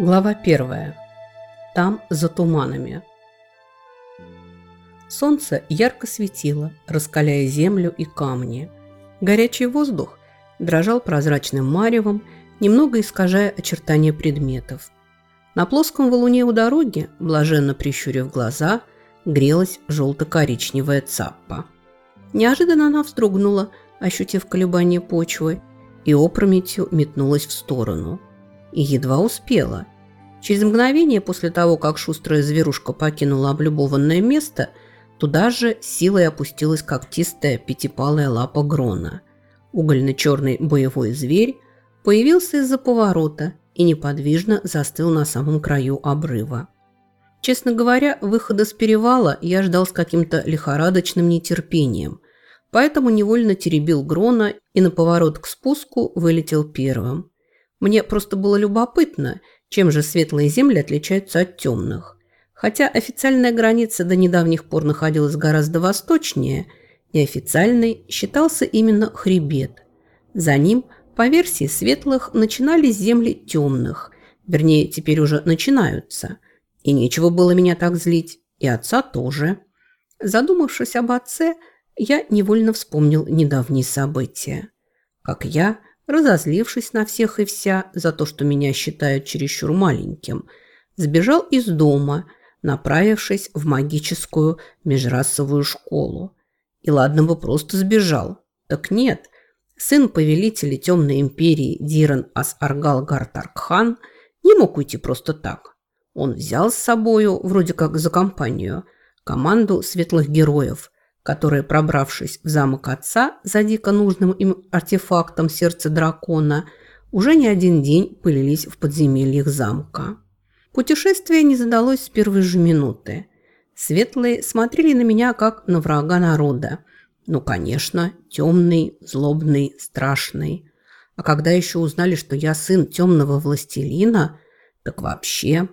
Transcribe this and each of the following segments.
Глава первая. Там, за туманами. Солнце ярко светило, раскаляя землю и камни. Горячий воздух дрожал прозрачным маревом, немного искажая очертания предметов. На плоском валуне у дороги, блаженно прищурив глаза, грелась желто-коричневая цаппа. Неожиданно она вздрогнула, ощутив колебание почвы, и опрометью метнулась в сторону. И едва успела. Через мгновение после того, как шустрая зверушка покинула облюбованное место, туда же силой опустилась когтистая пятипалая лапа Грона. Угольно-черный боевой зверь появился из-за поворота и неподвижно застыл на самом краю обрыва. Честно говоря, выхода с перевала я ждал с каким-то лихорадочным нетерпением, поэтому невольно теребил Грона и на поворот к спуску вылетел первым. Мне просто было любопытно – чем же светлые земли отличаются от темных? Хотя официальная граница до недавних пор находилась гораздо восточнее, неофициальной считался именно хребет. За ним, по версии светлых, начинались земли темных, вернее, теперь уже начинаются. И нечего было меня так злить, и отца тоже. Задумавшись об отце, я невольно вспомнил недавние события. Как я разозлившись на всех и вся за то, что меня считают чересчур маленьким, сбежал из дома, направившись в магическую межрасовую школу. И ладно бы просто сбежал. Так нет, сын повелителя Темной Империи Диран Ас-Аргал Гартаркхан не мог уйти просто так. Он взял с собою, вроде как за компанию, команду светлых героев – которые, пробравшись в замок отца за дико нужным им артефактом сердца дракона, уже не один день пылились в подземельях замка. Путешествие не задалось с первой же минуты. Светлые смотрели на меня, как на врага народа. Ну, конечно, темный, злобный, страшный. А когда еще узнали, что я сын темного властелина, так вообще.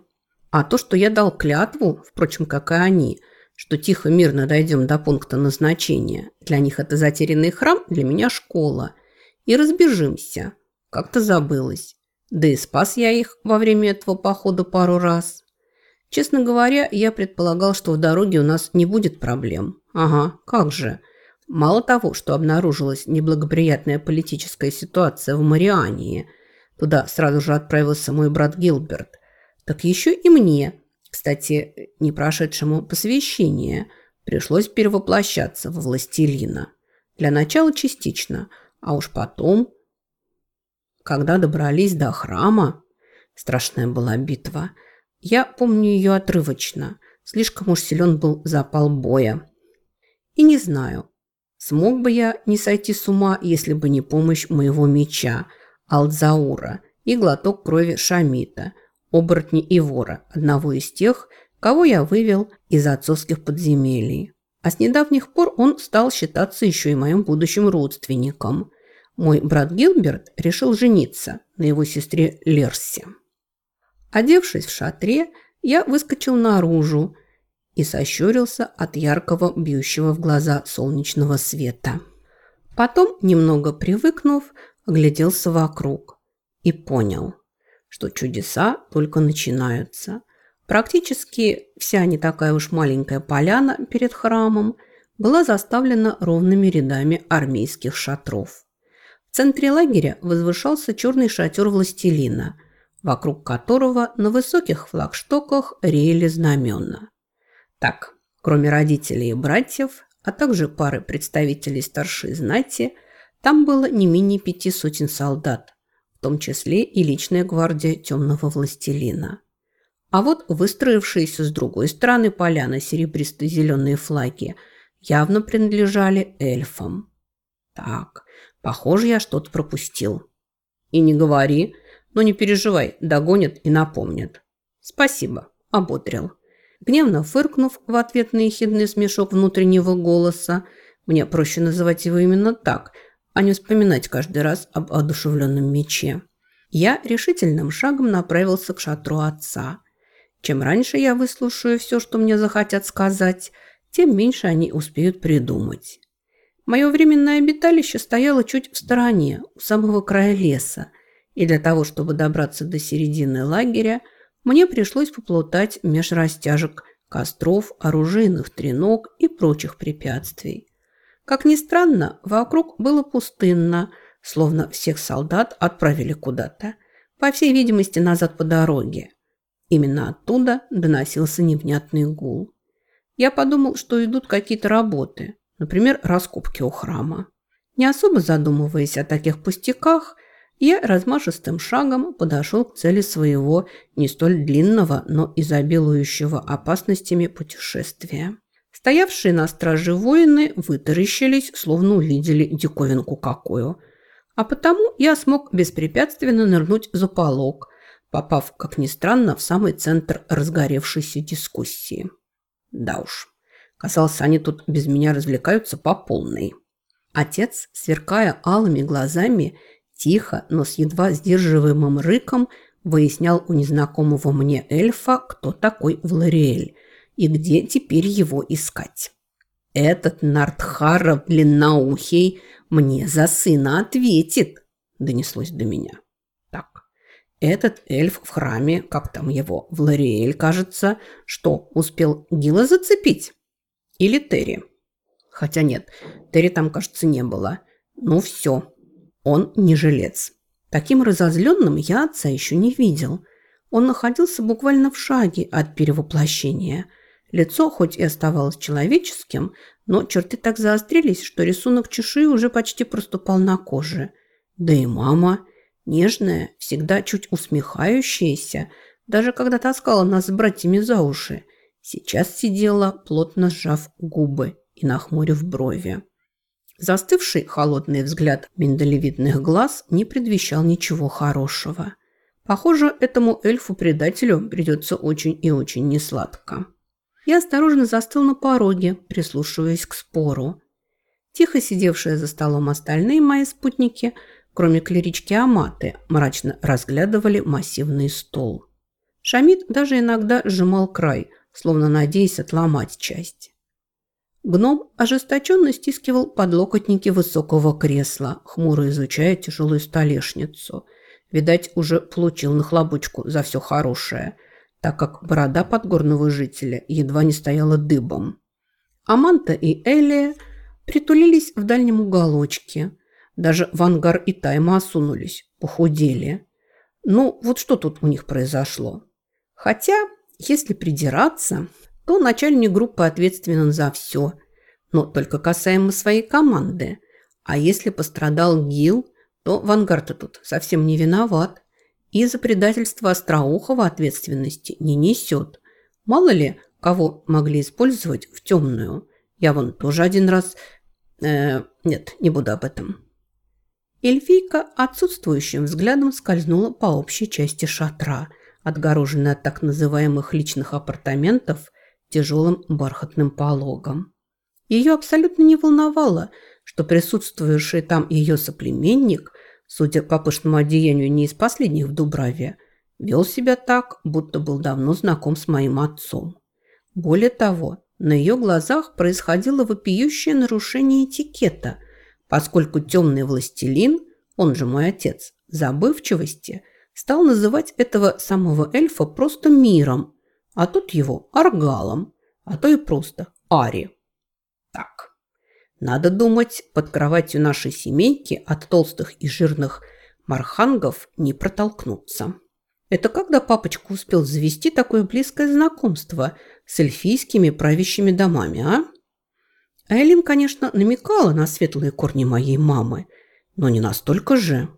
А то, что я дал клятву, впрочем, как и они – что тихо, мирно дойдем до пункта назначения. Для них это затерянный храм, для меня школа. И разбежимся. Как-то забылось. Да и спас я их во время этого похода пару раз. Честно говоря, я предполагал, что в дороге у нас не будет проблем. Ага, как же. Мало того, что обнаружилась неблагоприятная политическая ситуация в Мариании, туда сразу же отправился мой брат Гилберт, так еще и мне – кстати, не прошедшему посвящение пришлось перевоплощаться во властелина. Для начала частично, а уж потом, когда добрались до храма, страшная была битва. Я помню ее отрывочно, слишком уж силен был запал боя. И не знаю, смог бы я не сойти с ума, если бы не помощь моего меча, Алдзаура, и глоток крови Шамита – оборотни и вора, одного из тех, кого я вывел из отцовских подземелий. А с недавних пор он стал считаться еще и моим будущим родственником. Мой брат Гилберт решил жениться на его сестре Лерсе. Одевшись в шатре, я выскочил наружу и сощурился от яркого, бьющего в глаза солнечного света. Потом, немного привыкнув, огляделся вокруг и понял – что чудеса только начинаются. Практически вся не такая уж маленькая поляна перед храмом была заставлена ровными рядами армейских шатров. В центре лагеря возвышался черный шатер властелина, вокруг которого на высоких флагштоках реяли знамена. Так, кроме родителей и братьев, а также пары представителей старшей знати, там было не менее пяти сотен солдат, в том числе и личная гвардия темного властелина. А вот выстроившиеся с другой стороны поляны серебристо-зеленые флаги явно принадлежали эльфам. Так, похоже, я что-то пропустил. И не говори, но не переживай, догонят и напомнят. Спасибо, ободрил. Гневно фыркнув в ответ на ехидный смешок внутреннего голоса, мне проще называть его именно так – а не вспоминать каждый раз об одушевленном мече. Я решительным шагом направился к шатру отца. Чем раньше я выслушаю все, что мне захотят сказать, тем меньше они успеют придумать. Мое временное обиталище стояло чуть в стороне, у самого края леса, и для того, чтобы добраться до середины лагеря, мне пришлось поплутать меж растяжек костров, оружейных треног и прочих препятствий. Как ни странно, вокруг было пустынно, словно всех солдат отправили куда-то, по всей видимости, назад по дороге. Именно оттуда доносился невнятный гул. Я подумал, что идут какие-то работы, например, раскопки у храма. Не особо задумываясь о таких пустяках, я размашистым шагом подошел к цели своего не столь длинного, но изобилующего опасностями путешествия. Стоявшие на страже воины вытаращились, словно увидели диковинку какую. А потому я смог беспрепятственно нырнуть за полог, попав, как ни странно, в самый центр разгоревшейся дискуссии. Да уж, казалось, они тут без меня развлекаются по полной. Отец, сверкая алыми глазами, Тихо, но с едва сдерживаемым рыком выяснял у незнакомого мне эльфа, кто такой Влариэль и где теперь его искать. «Этот Нардхаров длинноухий мне за сына ответит», – донеслось до меня. «Так, этот эльф в храме, как там его, Влариэль, кажется, что, успел Гила зацепить? Или Терри? Хотя нет, Терри там, кажется, не было. Ну все, он не жилец. Таким разозленным я отца еще не видел. Он находился буквально в шаге от перевоплощения. Лицо хоть и оставалось человеческим, но черты так заострились, что рисунок чешуи уже почти проступал на коже. Да и мама, нежная, всегда чуть усмехающаяся, даже когда таскала нас с братьями за уши, сейчас сидела, плотно сжав губы и нахмурив брови. Застывший холодный взгляд миндалевидных глаз не предвещал ничего хорошего. Похоже, этому эльфу-предателю придется очень и очень несладко. Я осторожно застыл на пороге, прислушиваясь к спору. Тихо сидевшие за столом остальные мои спутники, кроме клерички Аматы, мрачно разглядывали массивный стол. Шамид даже иногда сжимал край, словно надеясь отломать часть. Гном ожесточенно стискивал подлокотники высокого кресла, хмуро изучая тяжелую столешницу. Видать, уже получил нахлобучку за все хорошее, так как борода подгорного жителя едва не стояла дыбом. Аманта и Элия притулились в дальнем уголочке. Даже Вангар и Тайма осунулись, похудели. Ну, вот что тут у них произошло? Хотя, если придираться, то начальник группы ответственен за все, но только касаемо своей команды. А если пострадал Гил, то Вангард тут совсем не виноват и за предательство Остроухова ответственности не несет. Мало ли, кого могли использовать в темную. Я вон тоже один раз... Э, нет, не буду об этом. Эльфийка отсутствующим взглядом скользнула по общей части шатра, отгороженной от так называемых личных апартаментов тяжелым бархатным пологом. Ее абсолютно не волновало, что присутствующий там ее соплеменник, судя по пышному одеянию не из последних в Дубраве, вел себя так, будто был давно знаком с моим отцом. Более того, на ее глазах происходило вопиющее нарушение этикета, поскольку темный властелин, он же мой отец, забывчивости, стал называть этого самого эльфа просто миром, а тут его аргалом, а то и просто ари. Так, надо думать, под кроватью нашей семейки от толстых и жирных мархангов не протолкнуться. Это когда папочка успел завести такое близкое знакомство с эльфийскими правящими домами, а? Айлин, конечно, намекала на светлые корни моей мамы, но не настолько же.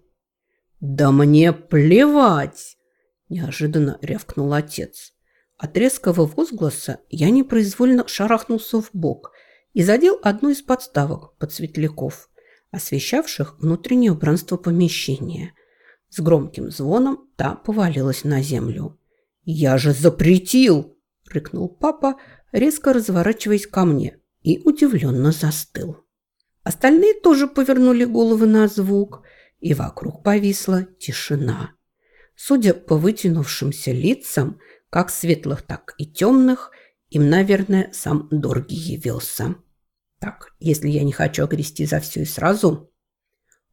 «Да мне плевать!» – неожиданно рявкнул отец. От резкого возгласа я непроизвольно шарахнулся в бок и задел одну из подставок под светляков, освещавших внутреннее убранство помещения. С громким звоном та повалилась на землю. «Я же запретил!» – рыкнул папа, резко разворачиваясь ко мне, и удивленно застыл. Остальные тоже повернули головы на звук, и вокруг повисла тишина. Судя по вытянувшимся лицам, как светлых, так и темных, им, наверное, сам Дорги явился. Так, если я не хочу огрести за все и сразу...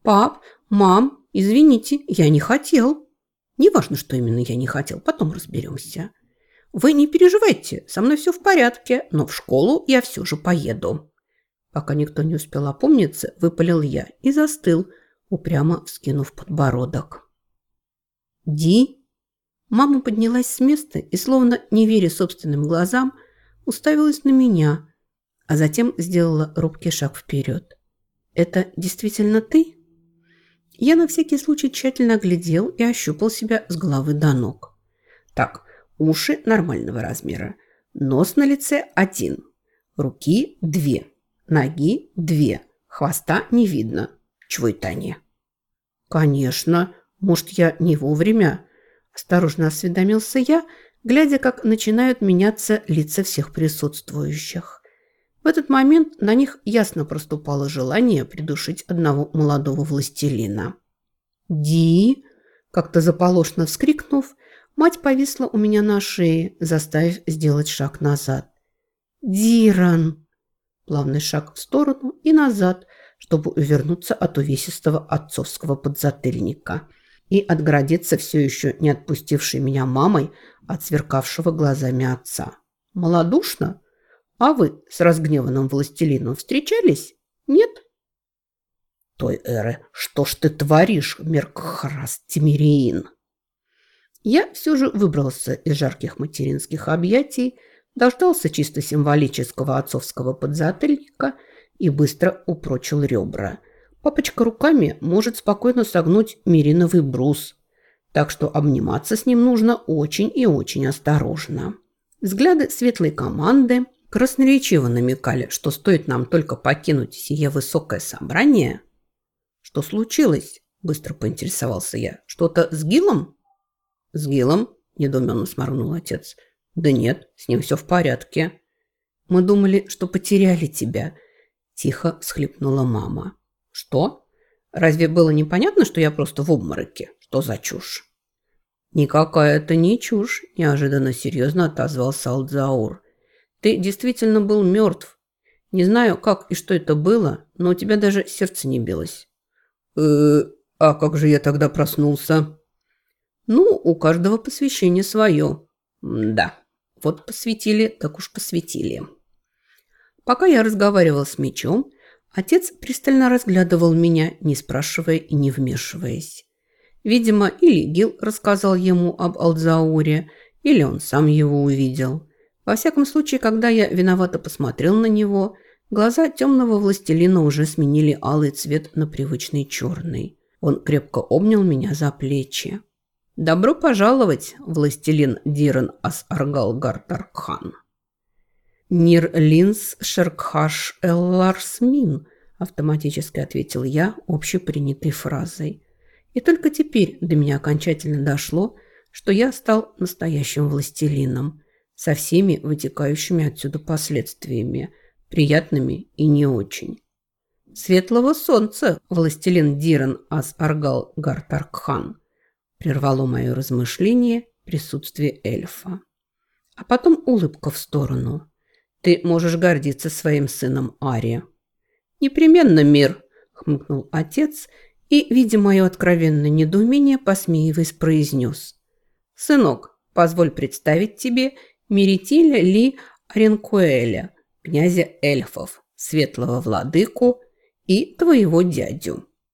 Пап, мам, извините, я не хотел. Неважно, что именно я не хотел, потом разберемся. Вы не переживайте, со мной все в порядке, но в школу я все же поеду. Пока никто не успел опомниться, выпалил я и застыл, упрямо вскинув подбородок. «Ди?» Мама поднялась с места и, словно не веря собственным глазам, уставилась на меня, а затем сделала робкий шаг вперед. «Это действительно ты?» Я на всякий случай тщательно оглядел и ощупал себя с головы до ног. Так, уши нормального размера, нос на лице один, руки две, ноги две, хвоста не видно. Чего это они? Конечно, может, я не вовремя? Осторожно осведомился я, глядя, как начинают меняться лица всех присутствующих. В этот момент на них ясно проступало желание придушить одного молодого властелина. «Ди!» – как-то заполошно вскрикнув, мать повисла у меня на шее, заставив сделать шаг назад. «Диран!» Плавный шаг в сторону и назад, чтобы увернуться от увесистого отцовского подзатыльника и отгородиться все еще не отпустившей меня мамой от сверкавшего глазами отца. «Малодушно?» А вы с разгневанным властелином встречались? Нет? Той эры, что ж ты творишь, Меркхрас Тимириин? Я все же выбрался из жарких материнских объятий, дождался чисто символического отцовского подзатыльника и быстро упрочил ребра. Папочка руками может спокойно согнуть мириновый брус, так что обниматься с ним нужно очень и очень осторожно. Взгляды светлой команды красноречиво намекали, что стоит нам только покинуть сие высокое собрание. Что случилось? Быстро поинтересовался я. Что-то с Гилом? С Гилом? Недоуменно сморгнул отец. Да нет, с ним все в порядке. Мы думали, что потеряли тебя. Тихо всхлипнула мама. Что? Разве было непонятно, что я просто в обмороке? Что за чушь? Никакая это не чушь, неожиданно серьезно отозвался Алдзаур. Ты действительно был мертв. Не знаю, как и что это было, но у тебя даже сердце не билось. э а как же я тогда проснулся? Ну, у каждого посвящение свое. Да, вот посвятили, так уж посвятили. Пока я разговаривал с мечом, отец пристально разглядывал меня, не спрашивая и не вмешиваясь. Видимо, или Гил рассказал ему об Алдзауре, или он сам его увидел. Во всяком случае, когда я виновато посмотрел на него, глаза темного властелина уже сменили алый цвет на привычный черный. Он крепко обнял меня за плечи. «Добро пожаловать, властелин Диран Ас-Аргал Гартаркхан!» «Нир Линс Шеркхаш Элларсмин», автоматически ответил я общепринятой фразой. И только теперь до меня окончательно дошло, что я стал настоящим властелином – со всеми вытекающими отсюда последствиями, приятными и не очень. «Светлого солнца, властелин Диран Ас-Аргал Гартаркхан!» прервало мое размышление присутствие эльфа. А потом улыбка в сторону. «Ты можешь гордиться своим сыном Ари». «Непременно мир!» – хмыкнул отец и, видя мое откровенное недоумение, посмеиваясь, произнес. «Сынок, позволь представить тебе Меритиля Ли Оренкуэля, князя эльфов, светлого владыку и твоего дядю.